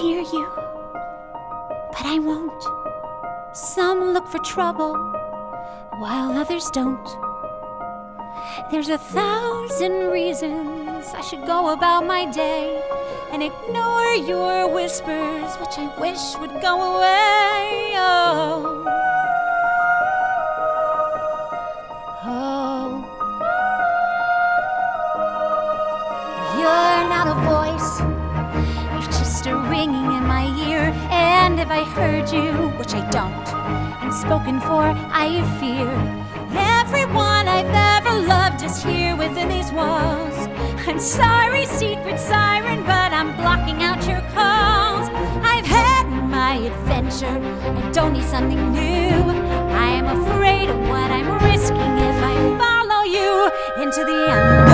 Hear you, but I won't. Some look for trouble, while others don't. There's a thousand reasons I should go about my day and ignore your whispers, which I wish would go away. Oh. Oh. You're not a voice, you're just a ringing in my ear. And if I heard you, which I don't, and spoken for, I fear. Everyone I've ever loved is here within these walls. I'm sorry, secret siren, but I'm blocking out your calls. I've had my adventure, I don't need something new. I am afraid of what I'm risking if I follow you into the unknown.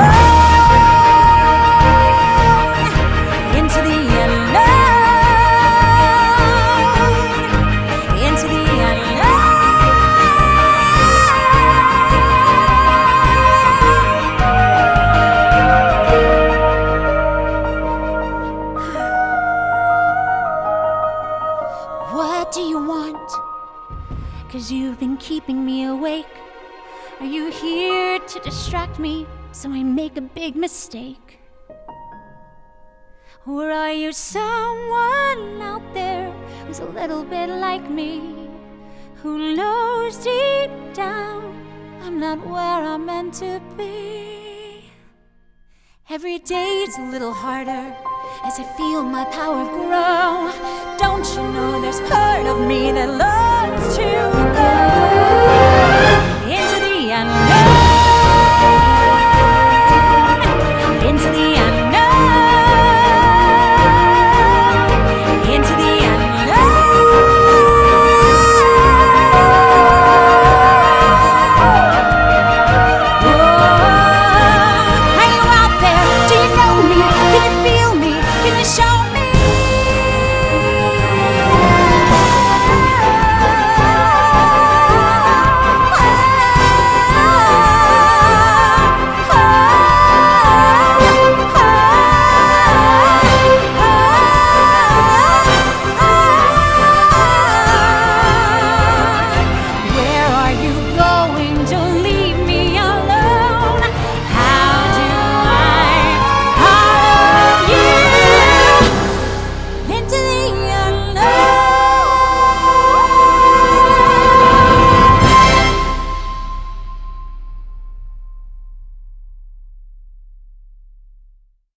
Cause you've been keeping me awake. Are you here to distract me so I make a big mistake? Or are you someone out there who's a little bit like me? Who knows deep down I'm not where I'm meant to be? Every day day's a little harder as I feel my power grow. Don't you know there's part of me that loves to go?